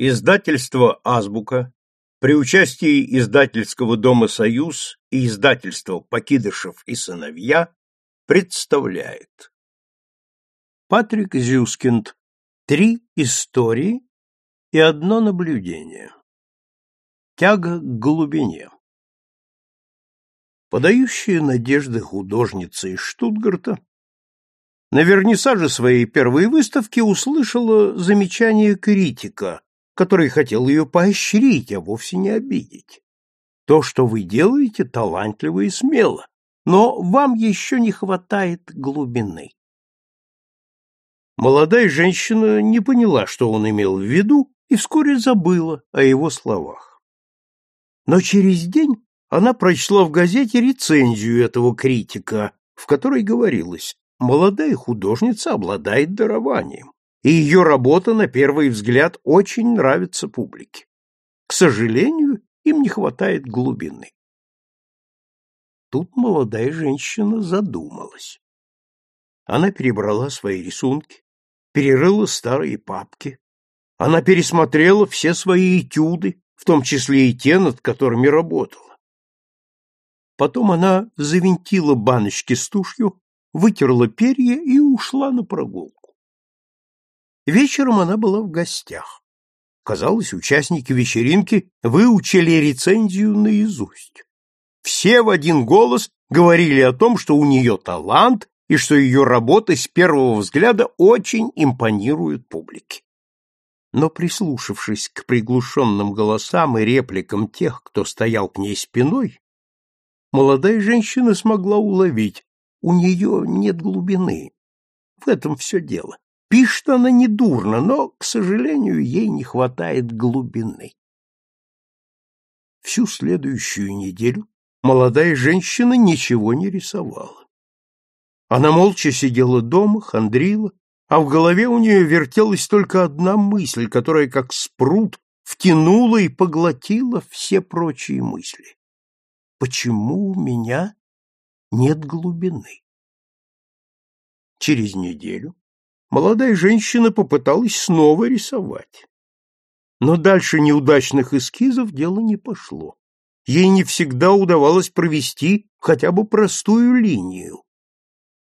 Издательство «Азбука» при участии издательского дома «Союз» и издательства «Покидышев и сыновья» представляет. Патрик Зюскинд. Три истории и одно наблюдение. Тяга к глубине. Подающая надежды художница из Штутгарта на вернисаже своей первой выставки услышала замечание критика который хотел ее поощрить, а вовсе не обидеть. То, что вы делаете, талантливо и смело, но вам еще не хватает глубины. Молодая женщина не поняла, что он имел в виду, и вскоре забыла о его словах. Но через день она прочла в газете рецензию этого критика, в которой говорилось, молодая художница обладает дарованием и ее работа, на первый взгляд, очень нравится публике. К сожалению, им не хватает глубины. Тут молодая женщина задумалась. Она перебрала свои рисунки, перерыла старые папки. Она пересмотрела все свои этюды, в том числе и те, над которыми работала. Потом она завинтила баночки с тушью, вытерла перья и ушла на прогулку. Вечером она была в гостях. Казалось, участники вечеринки выучили рецензию наизусть. Все в один голос говорили о том, что у нее талант и что ее работы с первого взгляда очень импонируют публике. Но прислушавшись к приглушенным голосам и репликам тех, кто стоял к ней спиной, молодая женщина смогла уловить, у нее нет глубины. В этом все дело. Пишет она недурно, но, к сожалению, ей не хватает глубины. Всю следующую неделю молодая женщина ничего не рисовала. Она молча сидела дома, хандрила, а в голове у нее вертелась только одна мысль, которая, как спрут, втянула и поглотила все прочие мысли. Почему у меня нет глубины? Через неделю молодая женщина попыталась снова рисовать. Но дальше неудачных эскизов дело не пошло. Ей не всегда удавалось провести хотя бы простую линию.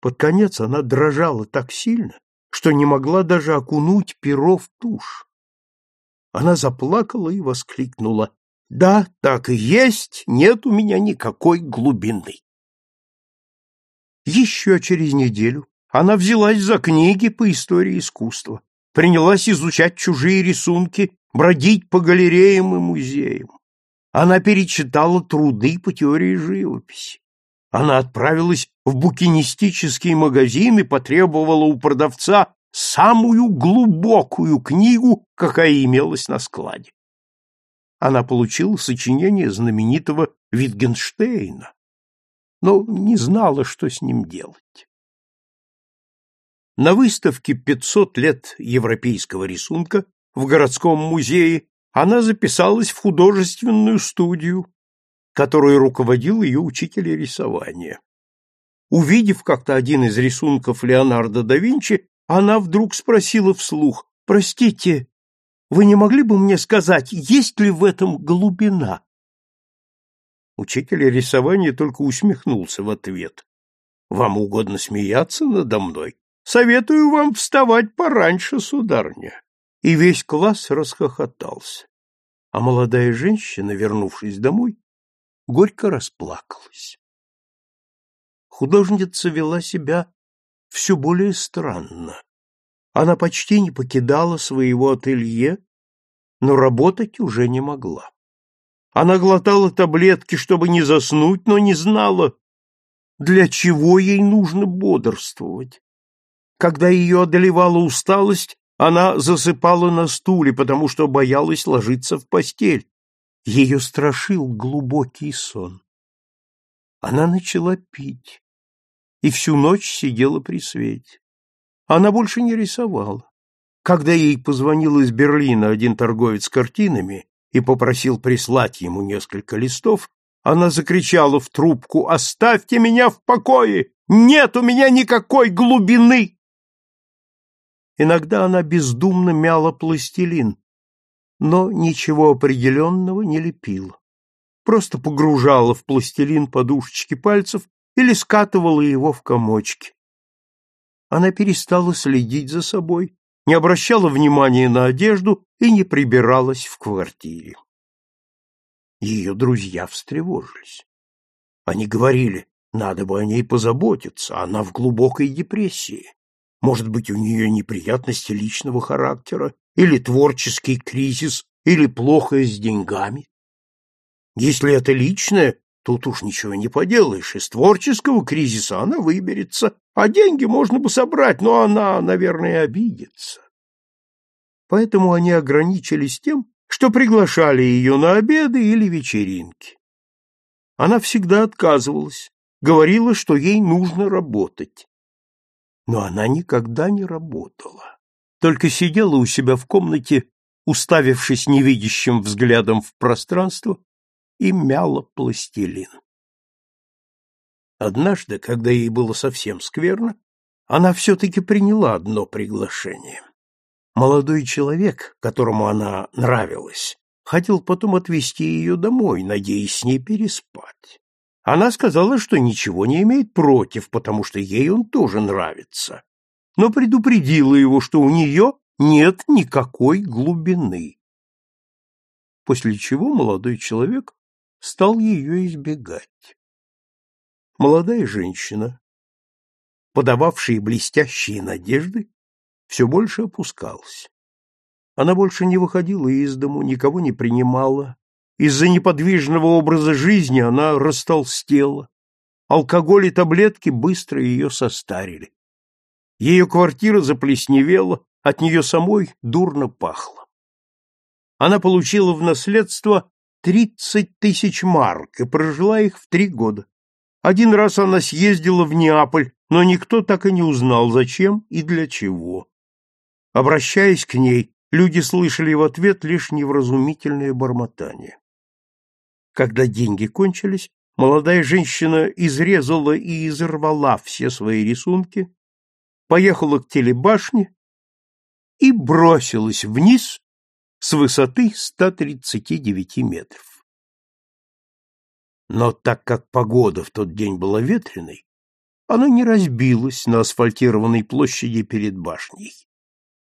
Под конец она дрожала так сильно, что не могла даже окунуть перо в тушь. Она заплакала и воскликнула. «Да, так и есть, нет у меня никакой глубины». Еще через неделю она взялась за книги по истории искусства, принялась изучать чужие рисунки, бродить по галереям и музеям. Она перечитала труды по теории живописи. Она отправилась в букинистический магазин и потребовала у продавца самую глубокую книгу, какая имелась на складе. Она получила сочинение знаменитого Витгенштейна, но не знала, что с ним делать. На выставке «500 лет европейского рисунка» в городском музее она записалась в художественную студию, которую руководил ее учитель рисования. Увидев как-то один из рисунков Леонардо да Винчи, она вдруг спросила вслух, «Простите, вы не могли бы мне сказать, есть ли в этом глубина?» Учитель рисования только усмехнулся в ответ. «Вам угодно смеяться надо мной? Советую вам вставать пораньше, сударня. И весь класс расхохотался. А молодая женщина, вернувшись домой, горько расплакалась. Художница вела себя все более странно. Она почти не покидала своего ателье, но работать уже не могла. Она глотала таблетки, чтобы не заснуть, но не знала, для чего ей нужно бодрствовать. Когда ее одолевала усталость, она засыпала на стуле, потому что боялась ложиться в постель. Ее страшил глубокий сон. Она начала пить и всю ночь сидела при свете. Она больше не рисовала. Когда ей позвонил из Берлина один торговец картинами и попросил прислать ему несколько листов, она закричала в трубку «Оставьте меня в покое! Нет у меня никакой глубины!» Иногда она бездумно мяла пластилин, но ничего определенного не лепила. Просто погружала в пластилин подушечки пальцев или скатывала его в комочки. Она перестала следить за собой, не обращала внимания на одежду и не прибиралась в квартире. Ее друзья встревожились. Они говорили, надо бы о ней позаботиться, она в глубокой депрессии. Может быть, у нее неприятности личного характера, или творческий кризис, или плохо с деньгами. Если это личное, тут уж ничего не поделаешь. Из творческого кризиса она выберется, а деньги можно бы собрать, но она, наверное, обидится. Поэтому они ограничились тем, что приглашали ее на обеды или вечеринки. Она всегда отказывалась, говорила, что ей нужно работать. Но она никогда не работала. Только сидела у себя в комнате, уставившись невидящим взглядом в пространство, и мяла пластилин. Однажды, когда ей было совсем скверно, она все-таки приняла одно приглашение. Молодой человек, которому она нравилась, хотел потом отвезти ее домой, надеясь с ней переспать. Она сказала, что ничего не имеет против, потому что ей он тоже нравится, но предупредила его, что у нее нет никакой глубины. После чего молодой человек стал ее избегать. Молодая женщина, подававшая блестящие надежды, все больше опускалась. Она больше не выходила из дому, никого не принимала, из-за неподвижного образа жизни она растолстела. Алкоголь и таблетки быстро ее состарили. Ее квартира заплесневела, от нее самой дурно пахло. Она получила в наследство 30 тысяч марок и прожила их в три года. Один раз она съездила в Неаполь, но никто так и не узнал, зачем и для чего. Обращаясь к ней, люди слышали в ответ лишь невразумительное бормотание. Когда деньги кончились, молодая женщина изрезала и изорвала все свои рисунки, поехала к телебашне и бросилась вниз с высоты 139 метров. Но так как погода в тот день была ветреной, она не разбилась на асфальтированной площади перед башней.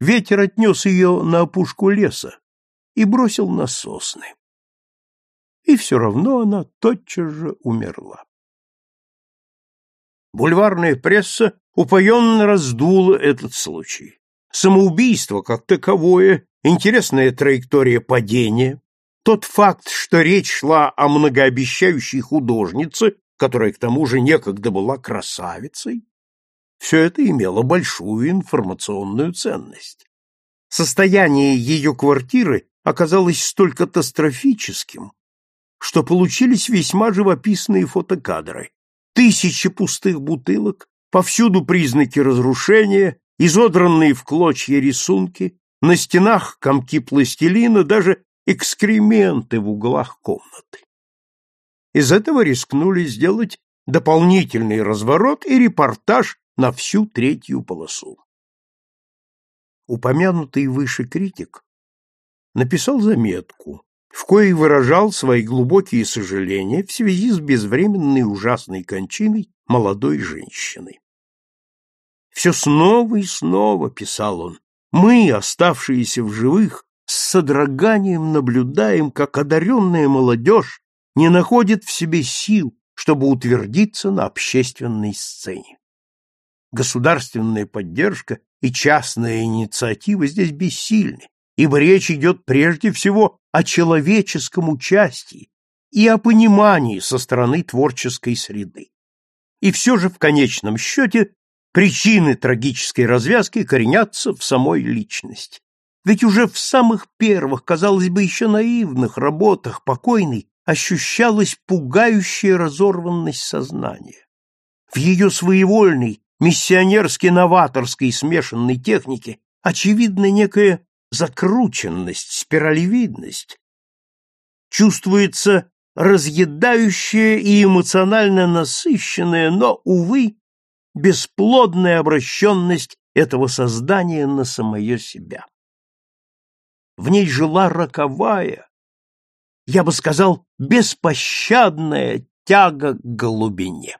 Ветер отнес ее на опушку леса и бросил на сосны и все равно она тотчас же умерла. Бульварная пресса упоенно раздула этот случай. Самоубийство как таковое, интересная траектория падения, тот факт, что речь шла о многообещающей художнице, которая к тому же некогда была красавицей, все это имело большую информационную ценность. Состояние ее квартиры оказалось столь катастрофическим, что получились весьма живописные фотокадры. Тысячи пустых бутылок, повсюду признаки разрушения, изодранные в клочья рисунки, на стенах комки пластилина, даже экскременты в углах комнаты. Из этого рискнули сделать дополнительный разворот и репортаж на всю третью полосу. Упомянутый выше критик написал заметку, в коей выражал свои глубокие сожаления в связи с безвременной ужасной кончиной молодой женщины. Все снова и снова писал он. Мы, оставшиеся в живых, с содроганием наблюдаем, как одаренная молодежь не находит в себе сил, чтобы утвердиться на общественной сцене. Государственная поддержка и частная инициатива здесь бессильны, ибо речь идет прежде всего о человеческом участии и о понимании со стороны творческой среды. И все же в конечном счете причины трагической развязки коренятся в самой личности. Ведь уже в самых первых, казалось бы, еще наивных работах покойной ощущалась пугающая разорванность сознания. В ее своевольной, миссионерски-новаторской смешанной технике очевидно некое закрученность, спиралевидность, чувствуется разъедающая и эмоционально насыщенная, но, увы, бесплодная обращенность этого создания на самое себя. В ней жила роковая, я бы сказал, беспощадная тяга к глубине.